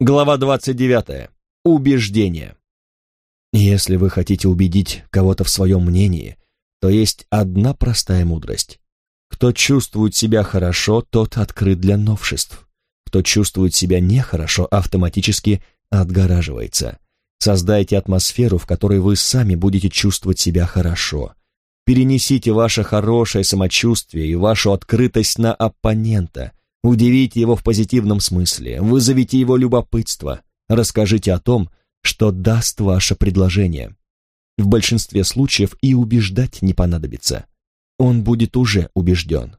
Глава 29. Убеждение. Если вы хотите убедить кого-то в своем мнении, то есть одна простая мудрость. Кто чувствует себя хорошо, тот открыт для новшеств. Кто чувствует себя нехорошо, автоматически отгораживается. Создайте атмосферу, в которой вы сами будете чувствовать себя хорошо. Перенесите ваше хорошее самочувствие и вашу открытость на оппонента – Удивите его в позитивном смысле, вызовите его любопытство, расскажите о том, что даст ваше предложение. В большинстве случаев и убеждать не понадобится. Он будет уже убежден.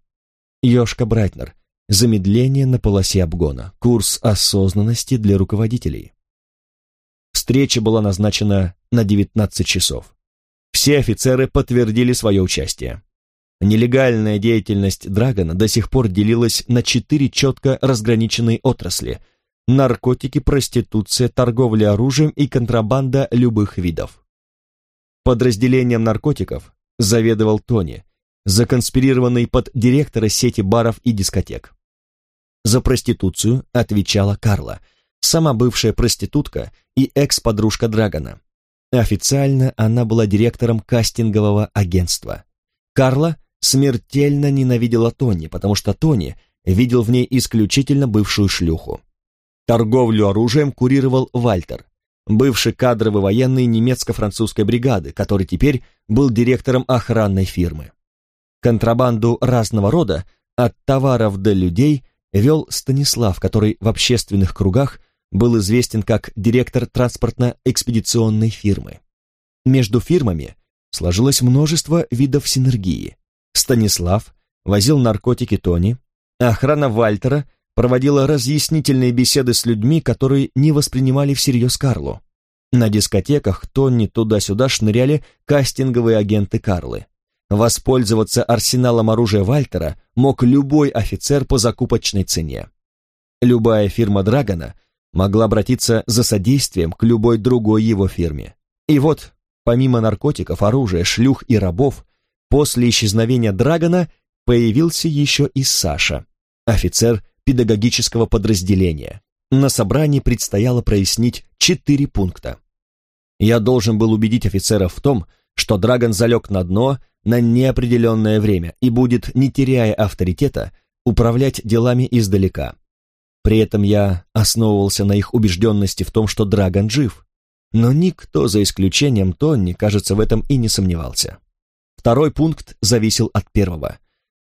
Йошка Брайтнер. Замедление на полосе обгона. Курс осознанности для руководителей. Встреча была назначена на 19 часов. Все офицеры подтвердили свое участие. Нелегальная деятельность Драгона до сих пор делилась на четыре четко разграниченные отрасли – наркотики, проституция, торговля оружием и контрабанда любых видов. Подразделением наркотиков заведовал Тони, законспирированный под директора сети баров и дискотек. За проституцию отвечала Карла, сама бывшая проститутка и экс-подружка Драгона. Официально она была директором кастингового агентства. Карла смертельно ненавидела Тони, потому что Тони видел в ней исключительно бывшую шлюху. Торговлю оружием курировал Вальтер, бывший кадровый военный немецко-французской бригады, который теперь был директором охранной фирмы. Контрабанду разного рода, от товаров до людей, вел Станислав, который в общественных кругах был известен как директор транспортно-экспедиционной фирмы. Между фирмами сложилось множество видов синергии. Станислав возил наркотики Тони, а охрана Вальтера проводила разъяснительные беседы с людьми, которые не воспринимали всерьез Карлу. На дискотеках Тони туда-сюда шныряли кастинговые агенты Карлы. Воспользоваться арсеналом оружия Вальтера мог любой офицер по закупочной цене. Любая фирма Драгона могла обратиться за содействием к любой другой его фирме. И вот, помимо наркотиков, оружия, шлюх и рабов, После исчезновения Драгона появился еще и Саша, офицер педагогического подразделения. На собрании предстояло прояснить четыре пункта. Я должен был убедить офицеров в том, что Драгон залег на дно на неопределенное время и будет, не теряя авторитета, управлять делами издалека. При этом я основывался на их убежденности в том, что Драгон жив, но никто, за исключением Тонни, кажется, в этом и не сомневался. Второй пункт зависел от первого.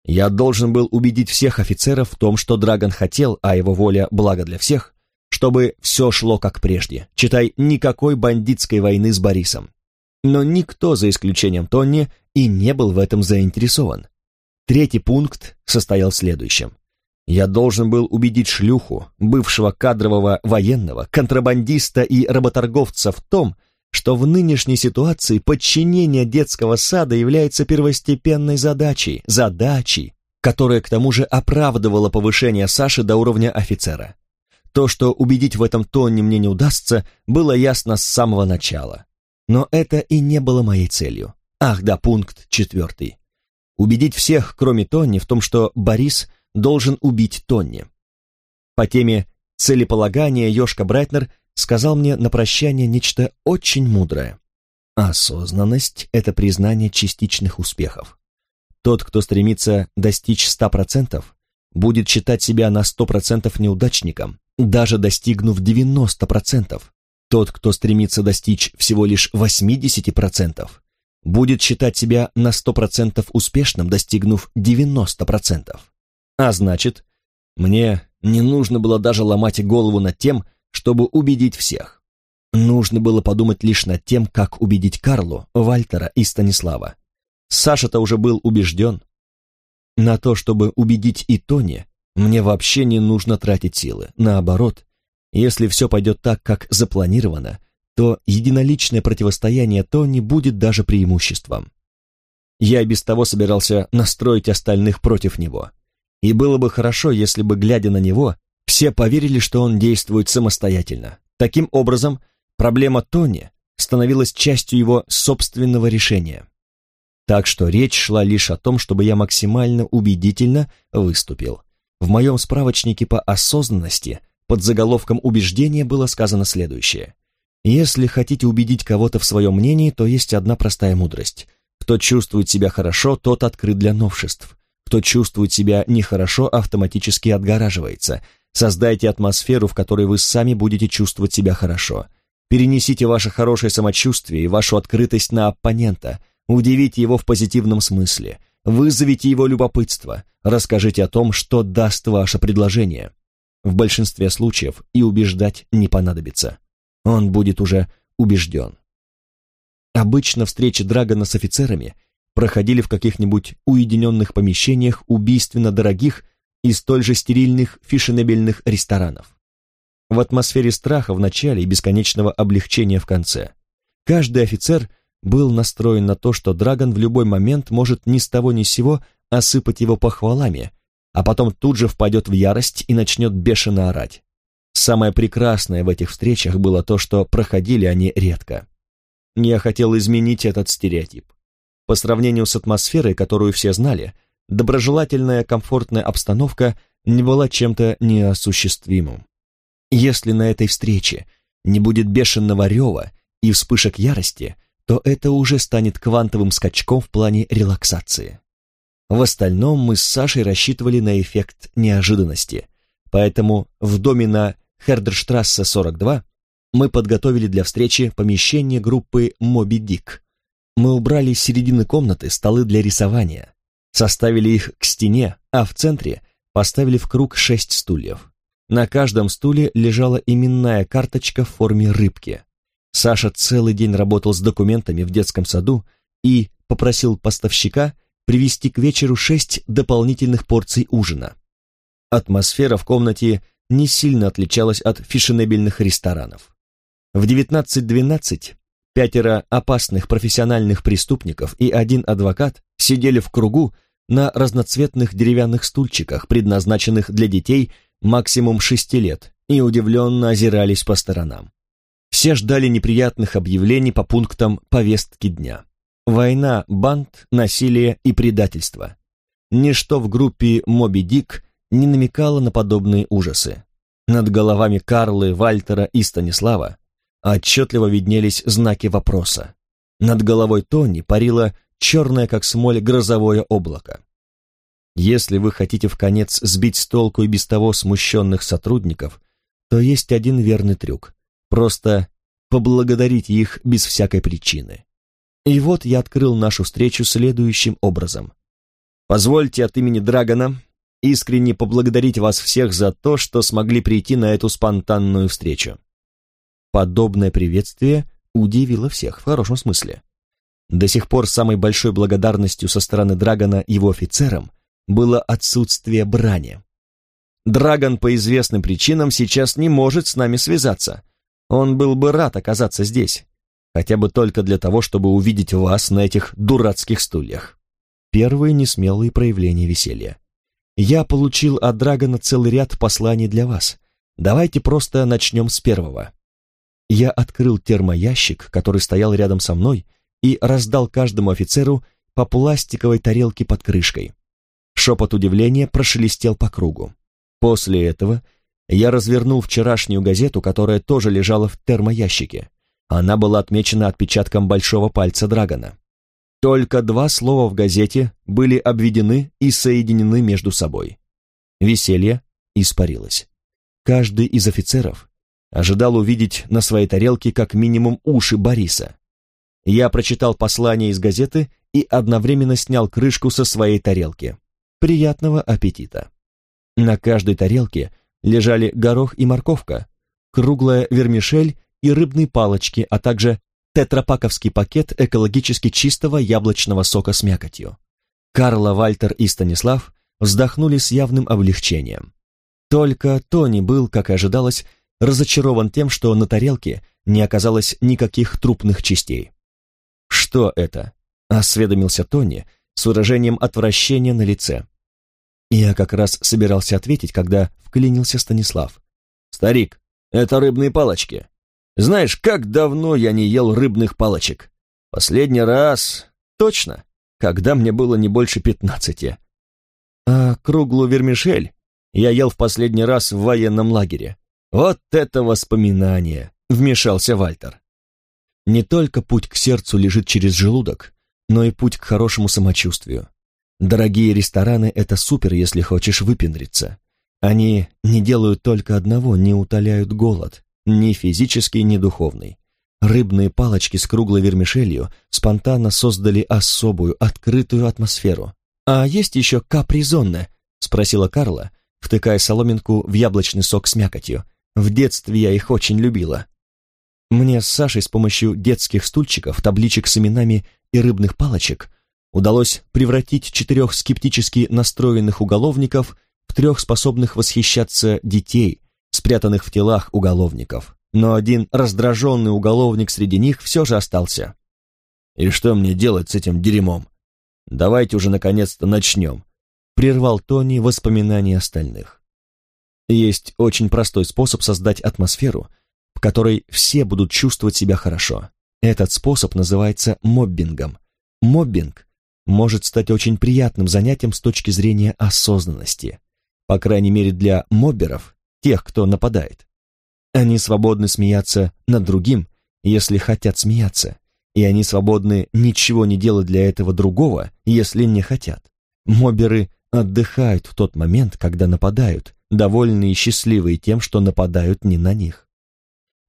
Я должен был убедить всех офицеров в том, что Драгон хотел, а его воля благо для всех, чтобы все шло как прежде, читай, никакой бандитской войны с Борисом. Но никто, за исключением Тонни, и не был в этом заинтересован. Третий пункт состоял в следующем. Я должен был убедить шлюху, бывшего кадрового военного, контрабандиста и работорговца в том, что в нынешней ситуации подчинение детского сада является первостепенной задачей, задачей, которая к тому же оправдывала повышение Саши до уровня офицера. То, что убедить в этом Тони мне не удастся, было ясно с самого начала. Но это и не было моей целью. Ах да, пункт четвертый. Убедить всех, кроме Тони, в том, что Борис должен убить Тонни. По теме целеполагания Ёшка Брайтнер сказал мне на прощание нечто очень мудрое. Осознанность — это признание частичных успехов. Тот, кто стремится достичь 100%, будет считать себя на 100% неудачником, даже достигнув 90%. Тот, кто стремится достичь всего лишь 80%, будет считать себя на 100% успешным, достигнув 90%. А значит, мне не нужно было даже ломать голову над тем, чтобы убедить всех. Нужно было подумать лишь над тем, как убедить Карлу, Вальтера и Станислава. Саша-то уже был убежден. На то, чтобы убедить и Тони, мне вообще не нужно тратить силы. Наоборот, если все пойдет так, как запланировано, то единоличное противостояние Тони будет даже преимуществом. Я и без того собирался настроить остальных против него. И было бы хорошо, если бы, глядя на него, все поверили, что он действует самостоятельно. Таким образом, проблема Тони становилась частью его собственного решения. Так что речь шла лишь о том, чтобы я максимально убедительно выступил. В моем справочнике по осознанности под заголовком «Убеждение» было сказано следующее. Если хотите убедить кого-то в своем мнении, то есть одна простая мудрость. Кто чувствует себя хорошо, тот открыт для новшеств. Кто чувствует себя нехорошо, автоматически отгораживается. Создайте атмосферу, в которой вы сами будете чувствовать себя хорошо. Перенесите ваше хорошее самочувствие и вашу открытость на оппонента. Удивите его в позитивном смысле. Вызовите его любопытство. Расскажите о том, что даст ваше предложение. В большинстве случаев и убеждать не понадобится. Он будет уже убежден. Обычно встречи Драгона с офицерами проходили в каких-нибудь уединенных помещениях убийственно дорогих и столь же стерильных фешенебельных ресторанов. В атмосфере страха в начале и бесконечного облегчения в конце. Каждый офицер был настроен на то, что Драгон в любой момент может ни с того ни с сего осыпать его похвалами, а потом тут же впадет в ярость и начнет бешено орать. Самое прекрасное в этих встречах было то, что проходили они редко. Я хотел изменить этот стереотип. По сравнению с атмосферой, которую все знали, доброжелательная комфортная обстановка не была чем-то неосуществимым. Если на этой встрече не будет бешеного рева и вспышек ярости, то это уже станет квантовым скачком в плане релаксации. В остальном мы с Сашей рассчитывали на эффект неожиданности, поэтому в доме на Хердерштрассе 42 мы подготовили для встречи помещение группы «Моби Дик». Мы убрали с середины комнаты столы для рисования, составили их к стене, а в центре поставили в круг шесть стульев. На каждом стуле лежала именная карточка в форме рыбки. Саша целый день работал с документами в детском саду и попросил поставщика привезти к вечеру шесть дополнительных порций ужина. Атмосфера в комнате не сильно отличалась от фешенебельных ресторанов. В 19.12 пятеро опасных профессиональных преступников и один адвокат сидели в кругу на разноцветных деревянных стульчиках, предназначенных для детей максимум шести лет, и удивленно озирались по сторонам. Все ждали неприятных объявлений по пунктам повестки дня. Война, банд, насилие и предательство. Ничто в группе «Моби Дик» не намекало на подобные ужасы. Над головами Карлы, Вальтера и Станислава отчетливо виднелись знаки вопроса. Над головой Тони парило черное, как смоль, грозовое облако. Если вы хотите в конец сбить с толку и без того смущенных сотрудников, то есть один верный трюк. Просто поблагодарить их без всякой причины. И вот я открыл нашу встречу следующим образом. Позвольте от имени Драгона искренне поблагодарить вас всех за то, что смогли прийти на эту спонтанную встречу. Подобное приветствие удивило всех в хорошем смысле. До сих пор самой большой благодарностью со стороны Драгона его офицерам было отсутствие брани. Драгон по известным причинам сейчас не может с нами связаться. Он был бы рад оказаться здесь, хотя бы только для того, чтобы увидеть вас на этих дурацких стульях. Первые несмелые проявления веселья. Я получил от Драгона целый ряд посланий для вас. Давайте просто начнем с первого. Я открыл термоящик, который стоял рядом со мной, и раздал каждому офицеру по пластиковой тарелке под крышкой. Шепот удивления прошелестел по кругу. После этого я развернул вчерашнюю газету, которая тоже лежала в термоящике. Она была отмечена отпечатком большого пальца Драгона. Только два слова в газете были обведены и соединены между собой. Веселье испарилось. Каждый из офицеров ожидал увидеть на своей тарелке как минимум уши Бориса. Я прочитал послание из газеты и одновременно снял крышку со своей тарелки. Приятного аппетита! На каждой тарелке лежали горох и морковка, круглая вермишель и рыбные палочки, а также тетрапаковский пакет экологически чистого яблочного сока с мякотью. Карла, Вальтер и Станислав вздохнули с явным облегчением. Только Тони был, как и ожидалось, разочарован тем, что на тарелке не оказалось никаких трупных частей. «Что это?» — осведомился Тони с выражением отвращения на лице. Я как раз собирался ответить, когда вклинился Станислав. «Старик, это рыбные палочки. Знаешь, как давно я не ел рыбных палочек? Последний раз... Точно, когда мне было не больше пятнадцати. А круглую вермишель я ел в последний раз в военном лагере. Вот это воспоминание!» — вмешался Вальтер. Не только путь к сердцу лежит через желудок, но и путь к хорошему самочувствию. Дорогие рестораны — это супер, если хочешь выпендриться. Они не делают только одного, не утоляют голод, ни физический, ни духовный. Рыбные палочки с круглой вермишелью спонтанно создали особую, открытую атмосферу. «А есть еще капризонне?» — спросила Карла, втыкая соломинку в яблочный сок с мякотью. «В детстве я их очень любила». Мне с Сашей с помощью детских стульчиков, табличек с именами и рыбных палочек удалось превратить четырех скептически настроенных уголовников в трех способных восхищаться детей, спрятанных в телах уголовников. Но один раздраженный уголовник среди них все же остался. «И что мне делать с этим дерьмом? Давайте уже наконец-то начнем», прервал Тони воспоминания остальных. Есть очень простой способ создать атмосферу, в которой все будут чувствовать себя хорошо. Этот способ называется моббингом. Моббинг может стать очень приятным занятием с точки зрения осознанности. По крайней мере для мобберов, тех, кто нападает. Они свободны смеяться над другим, если хотят смеяться, и они свободны ничего не делать для этого другого, если не хотят. Мобберы отдыхают в тот момент, когда нападают, довольные и счастливые тем, что нападают не на них.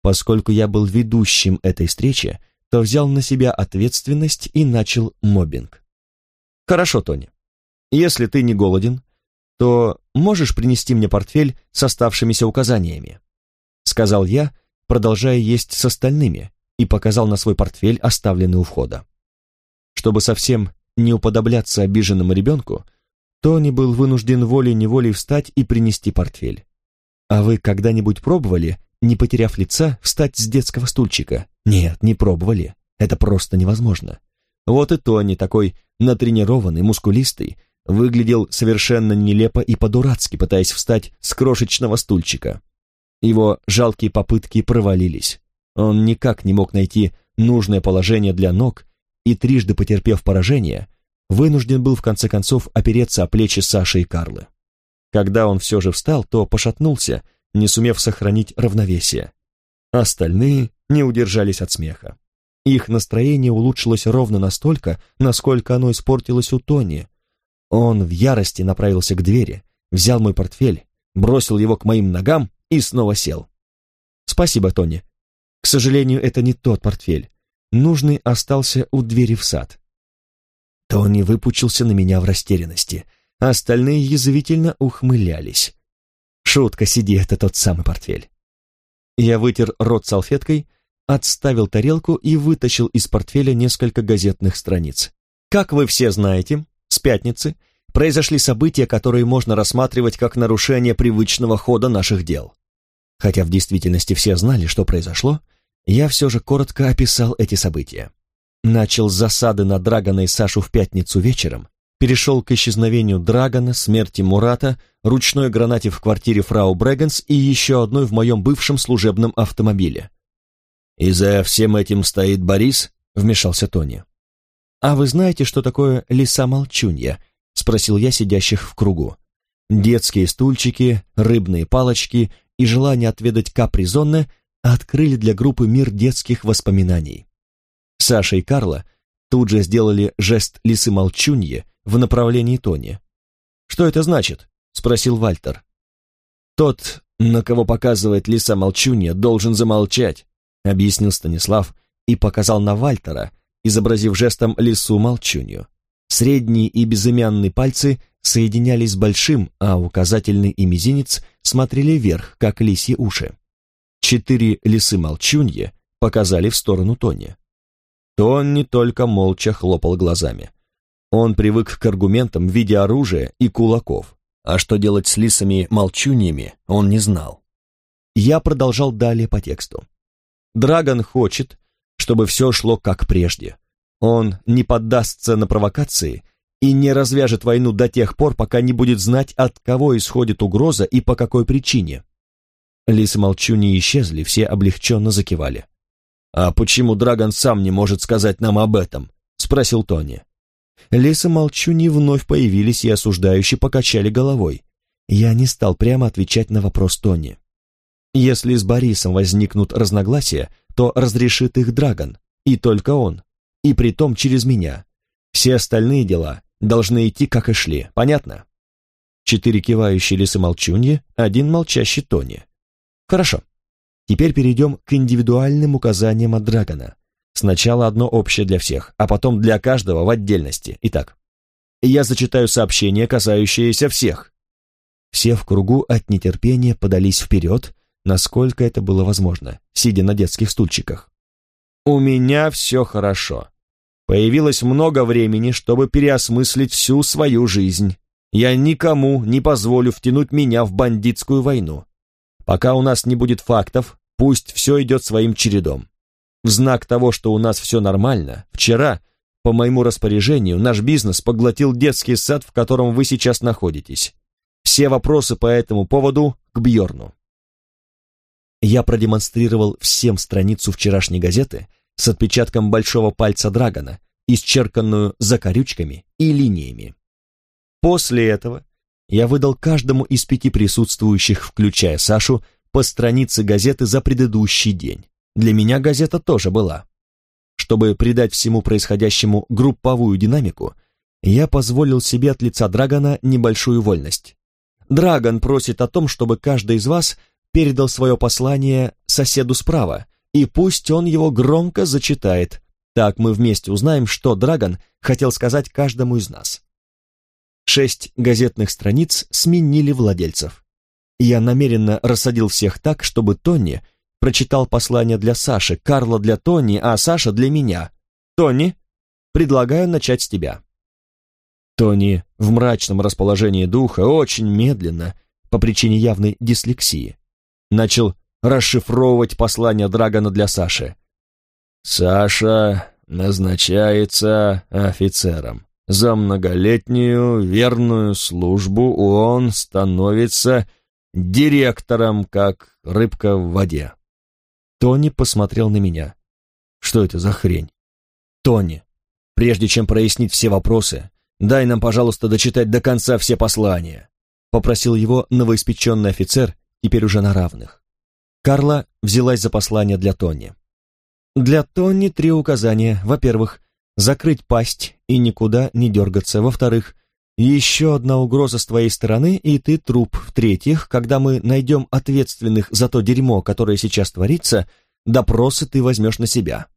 Поскольку я был ведущим этой встречи, то взял на себя ответственность и начал моббинг. Хорошо, Тони. Если ты не голоден, то можешь принести мне портфель с оставшимися указаниями, сказал я, продолжая есть с остальными, и показал на свой портфель, оставленный у входа. Чтобы совсем не уподобляться обиженному ребенку, Тони был вынужден волей-неволей встать и принести портфель. А вы когда-нибудь пробовали, не потеряв лица, встать с детского стульчика? Нет, не пробовали. Это просто невозможно. Вот и Тони, такой натренированный, мускулистый, выглядел совершенно нелепо и по-дурацки, пытаясь встать с крошечного стульчика. Его жалкие попытки провалились. Он никак не мог найти нужное положение для ног и, трижды потерпев поражение, вынужден был в конце концов опереться о плечи Саши и Карлы. Когда он все же встал, то пошатнулся, не сумев сохранить равновесие. Остальные не удержались от смеха. Их настроение улучшилось ровно настолько, насколько оно испортилось у Тони. Он в ярости направился к двери, взял мой портфель, бросил его к моим ногам и снова сел. «Спасибо, Тони. К сожалению, это не тот портфель. Нужный остался у двери в сад». Тони выпучился на меня в растерянности, остальные язвительно ухмылялись. «Шутка, сиди, это тот самый портфель». Я вытер рот салфеткой, отставил тарелку и вытащил из портфеля несколько газетных страниц. Как вы все знаете, с пятницы произошли события, которые можно рассматривать как нарушение привычного хода наших дел. Хотя в действительности все знали, что произошло, я все же коротко описал эти события. Начал с засады на Драгона и Сашу в пятницу вечером, перешел к исчезновению Драгона, смерти Мурата, ручной гранате в квартире фрау Брэгенс и еще одной в моем бывшем служебном автомобиле. «И за всем этим стоит Борис?» — вмешался Тони. «А вы знаете, что такое лиса-молчунья?» — спросил я сидящих в кругу. Детские стульчики, рыбные палочки и желание отведать капризонне открыли для группы мир детских воспоминаний. Саша и Карла тут же сделали жест лисы-молчуньи в направлении Тони. «Что это значит?» — спросил Вальтер. «Тот, на кого показывает лиса-молчунья, должен замолчать», — объяснил Станислав и показал на Вальтера, изобразив жестом лису-молчунью. Средние и безымянные пальцы соединялись с большим, а указательный и мизинец смотрели вверх, как лисьи уши. Четыре лисы-молчуньи показали в сторону Тони. Тонни только молча хлопал глазами. Он привык к аргументам в виде оружия и кулаков, а что делать с лисами-молчуньями, он не знал. Я продолжал далее по тексту. Драгон хочет, чтобы все шло как прежде. Он не поддастся на провокации и не развяжет войну до тех пор, пока не будет знать, от кого исходит угроза и по какой причине. Лисы молчуни исчезли, все облегченно закивали. «А почему Драгон сам не может сказать нам об этом?» — спросил Тони. Лисы молчуни вновь появились и осуждающе покачали головой. Я не стал прямо отвечать на вопрос Тони. Если с Борисом возникнут разногласия, то разрешит их Драгон, и только он, и притом через меня. Все остальные дела должны идти, как и шли, понятно? Четыре кивающие лисы молчуньи, один молчащий Тони. Хорошо. Теперь перейдем к индивидуальным указаниям от Драгона. Сначала одно общее для всех, а потом для каждого в отдельности. Итак, я зачитаю сообщение, касающееся всех. Все в кругу от нетерпения подались вперед, насколько это было возможно, сидя на детских стульчиках. «У меня все хорошо. Появилось много времени, чтобы переосмыслить всю свою жизнь. Я никому не позволю втянуть меня в бандитскую войну. Пока у нас не будет фактов, пусть все идет своим чередом. В знак того, что у нас все нормально, вчера, по моему распоряжению, наш бизнес поглотил детский сад, в котором вы сейчас находитесь. Все вопросы по этому поводу к Бьорну. Я продемонстрировал всем страницу вчерашней газеты с отпечатком большого пальца Драгона, исчерканную закорючками и линиями. После этого я выдал каждому из пяти присутствующих, включая Сашу, по странице газеты за предыдущий день. Для меня газета тоже была. Чтобы придать всему происходящему групповую динамику, я позволил себе от лица Драгона небольшую вольность. Драгон просит о том, чтобы каждый из вас передал свое послание соседу справа, и пусть он его громко зачитает. Так мы вместе узнаем, что Драгон хотел сказать каждому из нас. Шесть газетных страниц сменили владельцев. Я намеренно рассадил всех так, чтобы Тони прочитал послание для Саши, Карла для Тони, а Саша для меня. Тони, предлагаю начать с тебя. Тони в мрачном расположении духа очень медленно, по причине явной дислексии, начал расшифровывать послание Драгона для Саши. «Саша назначается офицером. За многолетнюю верную службу он становится директором, как рыбка в воде. Тони посмотрел на меня. Что это за хрень? Тони, прежде чем прояснить все вопросы, дай нам, пожалуйста, дочитать до конца все послания. Попросил его новоиспеченный офицер, теперь уже на равных. Карла взялась за послание для Тони. Для Тони три указания. Во-первых, закрыть пасть и никуда не дергаться. Во-вторых, еще одна угроза с твоей стороны, и ты труп. В-третьих, когда мы найдем ответственных за то дерьмо, которое сейчас творится, допросы ты возьмешь на себя.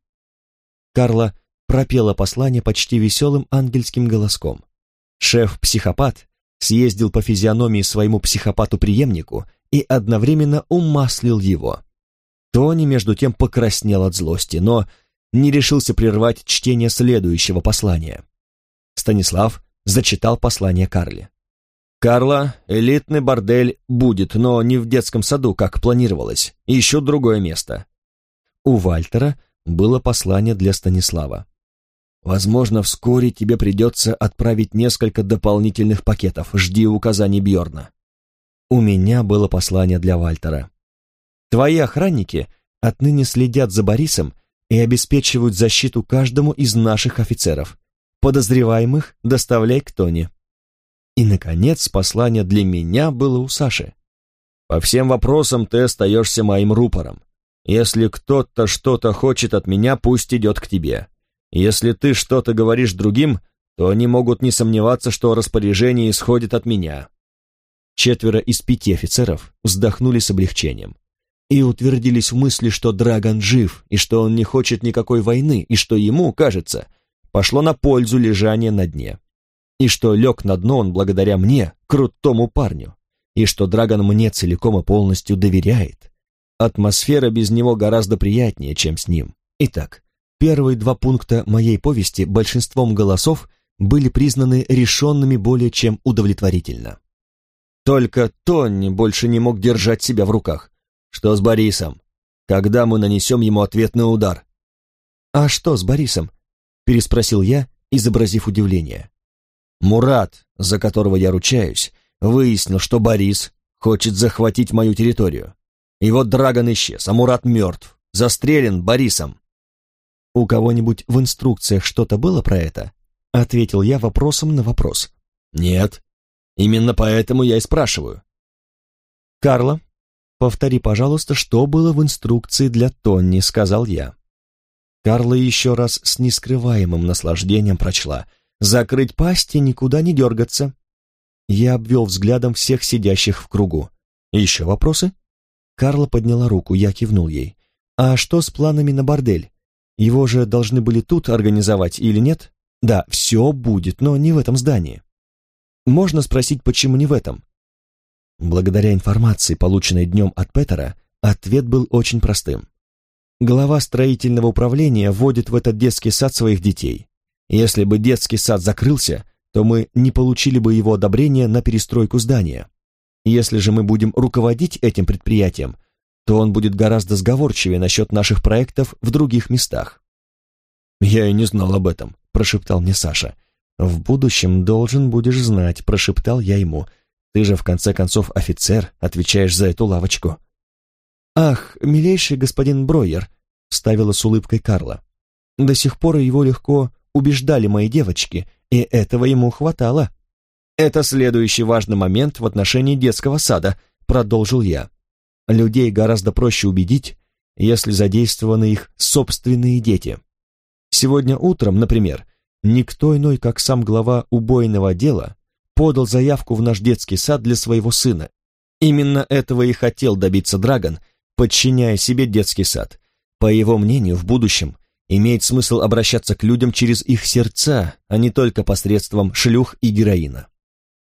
Карла пропела послание почти веселым ангельским голоском. Шеф-психопат съездил по физиономии своему психопату-преемнику и одновременно умаслил его. Тони, между тем, покраснел от злости, но не решился прервать чтение следующего послания. Станислав зачитал послание Карле. «Карла, элитный бордель будет, но не в детском саду, как планировалось. Ищу другое место». У Вальтера было послание для Станислава. «Возможно, вскоре тебе придется отправить несколько дополнительных пакетов. Жди указаний Бьорна». У меня было послание для Вальтера. «Твои охранники отныне следят за Борисом и обеспечивают защиту каждому из наших офицеров. Подозреваемых доставляй к Тони. И, наконец, послание для меня было у Саши. По всем вопросам ты остаешься моим рупором. Если кто-то что-то хочет от меня, пусть идет к тебе. Если ты что-то говоришь другим, то они могут не сомневаться, что распоряжение исходит от меня. Четверо из пяти офицеров вздохнули с облегчением и утвердились в мысли, что Драгон жив, и что он не хочет никакой войны, и что ему, кажется, пошло на пользу лежание на дне. И что лег на дно он благодаря мне, крутому парню. И что Драгон мне целиком и полностью доверяет. Атмосфера без него гораздо приятнее, чем с ним. Итак, первые два пункта моей повести большинством голосов были признаны решенными более чем удовлетворительно. Только Тонни больше не мог держать себя в руках. Что с Борисом? Когда мы нанесем ему ответный удар? А что с Борисом? Переспросил я, изобразив удивление. Мурат, за которого я ручаюсь, выяснил, что Борис хочет захватить мою территорию. И вот Драгон исчез, а Мурат мертв, застрелен Борисом. «У кого-нибудь в инструкциях что-то было про это?» — ответил я вопросом на вопрос. «Нет. Именно поэтому я и спрашиваю». «Карла, «Повтори, пожалуйста, что было в инструкции для Тонни», — сказал я. Карла еще раз с нескрываемым наслаждением прочла. «Закрыть пасть и никуда не дергаться». Я обвел взглядом всех сидящих в кругу. «Еще вопросы?» Карла подняла руку, я кивнул ей. «А что с планами на бордель? Его же должны были тут организовать или нет?» «Да, все будет, но не в этом здании». «Можно спросить, почему не в этом?» Благодаря информации, полученной днем от Петера, ответ был очень простым. Глава строительного управления вводит в этот детский сад своих детей. Если бы детский сад закрылся, то мы не получили бы его одобрения на перестройку здания. Если же мы будем руководить этим предприятием, то он будет гораздо сговорчивее насчет наших проектов в других местах. «Я и не знал об этом», — прошептал мне Саша. «В будущем должен будешь знать», — прошептал я ему. «Ты же, в конце концов, офицер, отвечаешь за эту лавочку». «Ах, милейший господин Бройер», — вставила с улыбкой Карла. «До сих пор его легко убеждали мои девочки, и этого ему хватало». «Это следующий важный момент в отношении детского сада», — продолжил я. «Людей гораздо проще убедить, если задействованы их собственные дети. Сегодня утром, например, никто иной, как сам глава убойного отдела, подал заявку в наш детский сад для своего сына. Именно этого и хотел добиться Драгон, подчиняя себе детский сад. По его мнению, в будущем имеет смысл обращаться к людям через их сердца, а не только посредством шлюх и героина.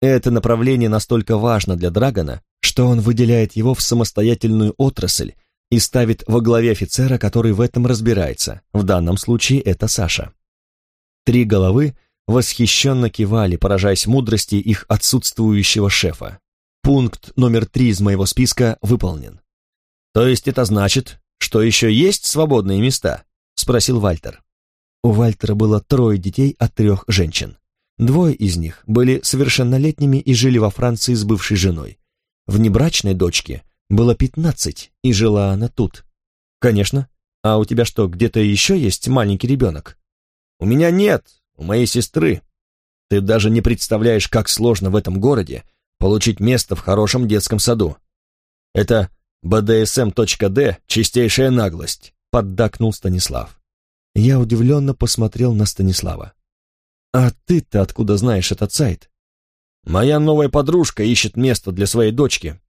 Это направление настолько важно для Драгона, что он выделяет его в самостоятельную отрасль и ставит во главе офицера, который в этом разбирается. В данном случае это Саша. Три головы восхищенно кивали, поражаясь мудрости их отсутствующего шефа. Пункт номер три из моего списка выполнен. То есть это значит, что еще есть свободные места? Спросил Вальтер. У Вальтера было трое детей от трех женщин. Двое из них были совершеннолетними и жили во Франции с бывшей женой. Внебрачной дочке было пятнадцать, и жила она тут. Конечно. А у тебя что, где-то еще есть маленький ребенок? У меня нет, у моей сестры. Ты даже не представляешь, как сложно в этом городе получить место в хорошем детском саду. Это БДСМ.Д — чистейшая наглость, поддакнул Станислав. Я удивленно посмотрел на Станислава. «А ты-то откуда знаешь этот сайт?» «Моя новая подружка ищет место для своей дочки».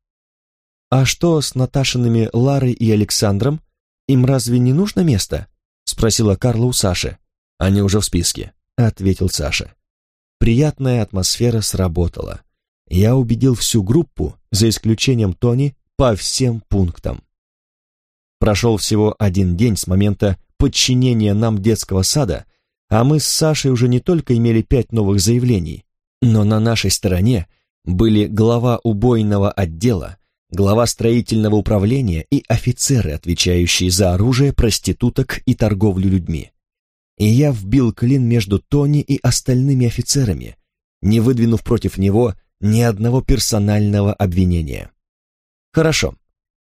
«А что с Наташиными Ларой и Александром? Им разве не нужно место?» — спросила Карла у Саши. «Они уже в списке», — ответил Саша. Приятная атмосфера сработала. Я убедил всю группу, за исключением Тони, по всем пунктам. Прошел всего один день с момента подчинения нам детского сада, а мы с Сашей уже не только имели пять новых заявлений, но на нашей стороне были глава убойного отдела, глава строительного управления и офицеры, отвечающие за оружие, проституток и торговлю людьми. И я вбил клин между Тони и остальными офицерами, не выдвинув против него ни одного персонального обвинения. Хорошо,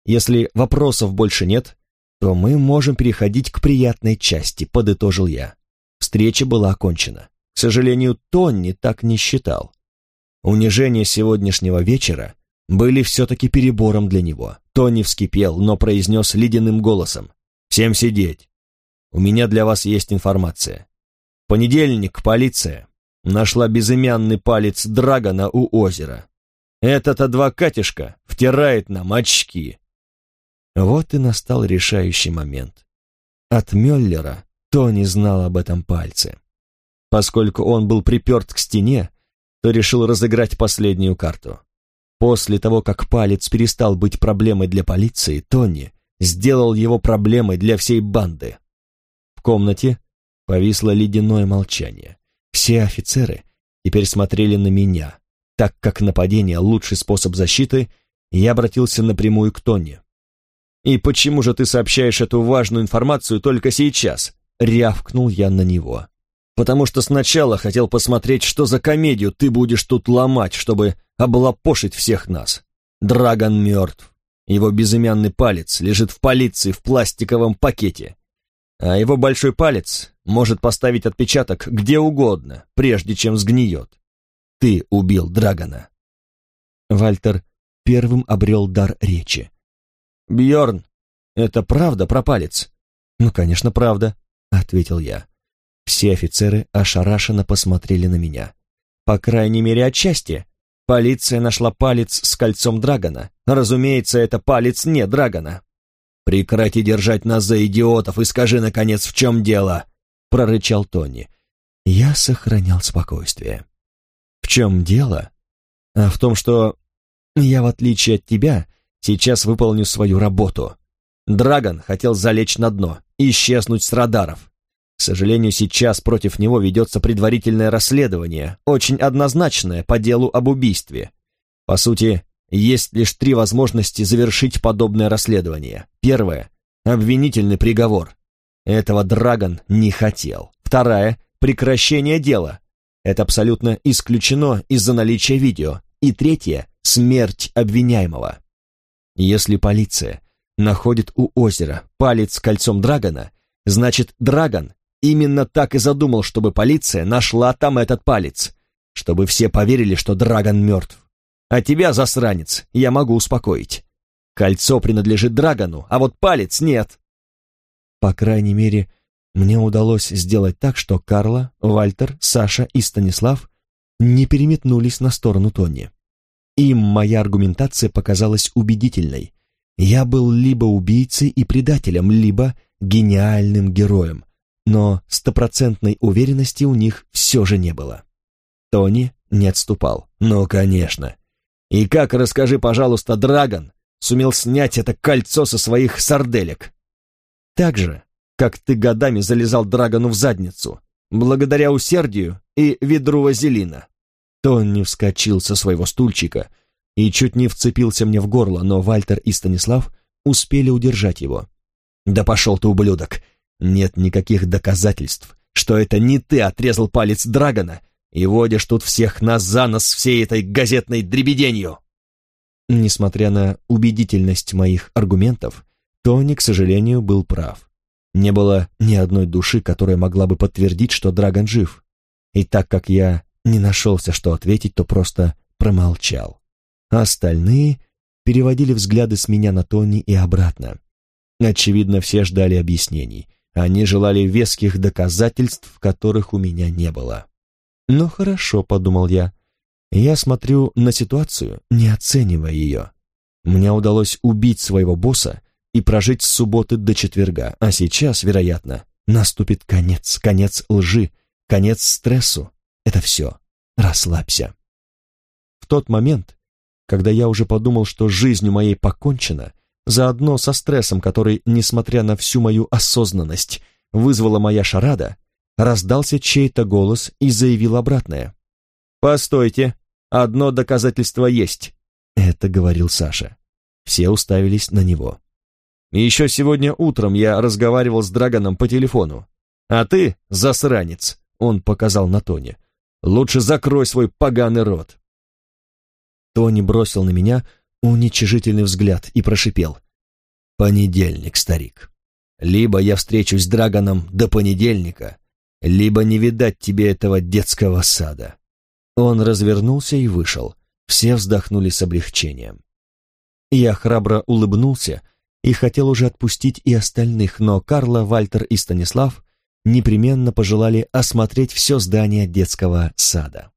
если вопросов больше нет, то мы можем переходить к приятной части, подытожил я. Встреча была окончена. К сожалению, Тонни так не считал. Унижения сегодняшнего вечера были все-таки перебором для него. Тони вскипел, но произнес ледяным голосом. «Всем сидеть. У меня для вас есть информация. понедельник полиция нашла безымянный палец Драгона у озера. Этот адвокатишка втирает нам очки». Вот и настал решающий момент. От Мюллера Тони знал об этом пальце. Поскольку он был приперт к стене, то решил разыграть последнюю карту. После того, как палец перестал быть проблемой для полиции, Тони сделал его проблемой для всей банды. В комнате повисло ледяное молчание. Все офицеры теперь смотрели на меня. Так как нападение — лучший способ защиты, я обратился напрямую к Тони. «И почему же ты сообщаешь эту важную информацию только сейчас?» Рявкнул я на него. «Потому что сначала хотел посмотреть, что за комедию ты будешь тут ломать, чтобы облапошить всех нас. Драгон мертв. Его безымянный палец лежит в полиции в пластиковом пакете. А его большой палец может поставить отпечаток где угодно, прежде чем сгниет. Ты убил Драгона». Вальтер первым обрел дар речи. Бьорн, это правда про палец?» «Ну, конечно, правда», — ответил я. Все офицеры ошарашенно посмотрели на меня. По крайней мере, отчасти. Полиция нашла палец с кольцом Драгона. Разумеется, это палец не Драгона. «Прекрати держать нас за идиотов и скажи, наконец, в чем дело!» — прорычал Тони. Я сохранял спокойствие. «В чем дело?» «А в том, что я, в отличие от тебя, сейчас выполню свою работу. Драгон хотел залечь на дно, исчезнуть с радаров. К сожалению, сейчас против него ведется предварительное расследование, очень однозначное по делу об убийстве. По сути, есть лишь три возможности завершить подобное расследование. Первое – обвинительный приговор. Этого Драгон не хотел. Вторая – прекращение дела. Это абсолютно исключено из-за наличия видео. И третье – смерть обвиняемого. Если полиция находит у озера палец с кольцом Драгона, значит, Драгон именно так и задумал, чтобы полиция нашла там этот палец, чтобы все поверили, что Драгон мертв. А тебя, засранец, я могу успокоить. Кольцо принадлежит Драгону, а вот палец нет. По крайней мере, мне удалось сделать так, что Карла, Вальтер, Саша и Станислав не переметнулись на сторону Тони. Им моя аргументация показалась убедительной. Я был либо убийцей и предателем, либо гениальным героем, но стопроцентной уверенности у них все же не было. Тони не отступал. «Ну, конечно. И как, расскажи, пожалуйста, Драгон сумел снять это кольцо со своих сарделек?» «Так же, как ты годами залезал Драгону в задницу, благодаря усердию и ведру вазелина». Тони вскочил со своего стульчика и чуть не вцепился мне в горло, но Вальтер и Станислав успели удержать его. «Да пошел ты, ублюдок! Нет никаких доказательств, что это не ты отрезал палец Драгона и водишь тут всех нас за нос всей этой газетной дребеденью!» Несмотря на убедительность моих аргументов, Тони, к сожалению, был прав. Не было ни одной души, которая могла бы подтвердить, что Драгон жив. И так как я не нашелся, что ответить, то просто промолчал. А остальные переводили взгляды с меня на Тони и обратно. Очевидно, все ждали объяснений. Они желали веских доказательств, которых у меня не было. «Ну хорошо», — подумал я. «Я смотрю на ситуацию, не оценивая ее. Мне удалось убить своего босса и прожить с субботы до четверга, а сейчас, вероятно, наступит конец, конец лжи, конец стрессу. Это все. Расслабься». В тот момент, когда я уже подумал, что жизнь моей покончена, Заодно со стрессом, который, несмотря на всю мою осознанность, вызвала моя шарада, раздался чей-то голос и заявил обратное. «Постойте, одно доказательство есть», — это говорил Саша. Все уставились на него. «Еще сегодня утром я разговаривал с Драгоном по телефону. А ты, засранец», — он показал на Тони, — «лучше закрой свой поганый рот». Тони бросил на меня уничижительный взгляд и прошипел. «Понедельник, старик. Либо я встречусь с Драгоном до понедельника, либо не видать тебе этого детского сада». Он развернулся и вышел. Все вздохнули с облегчением. Я храбро улыбнулся и хотел уже отпустить и остальных, но Карла, Вальтер и Станислав непременно пожелали осмотреть все здание детского сада.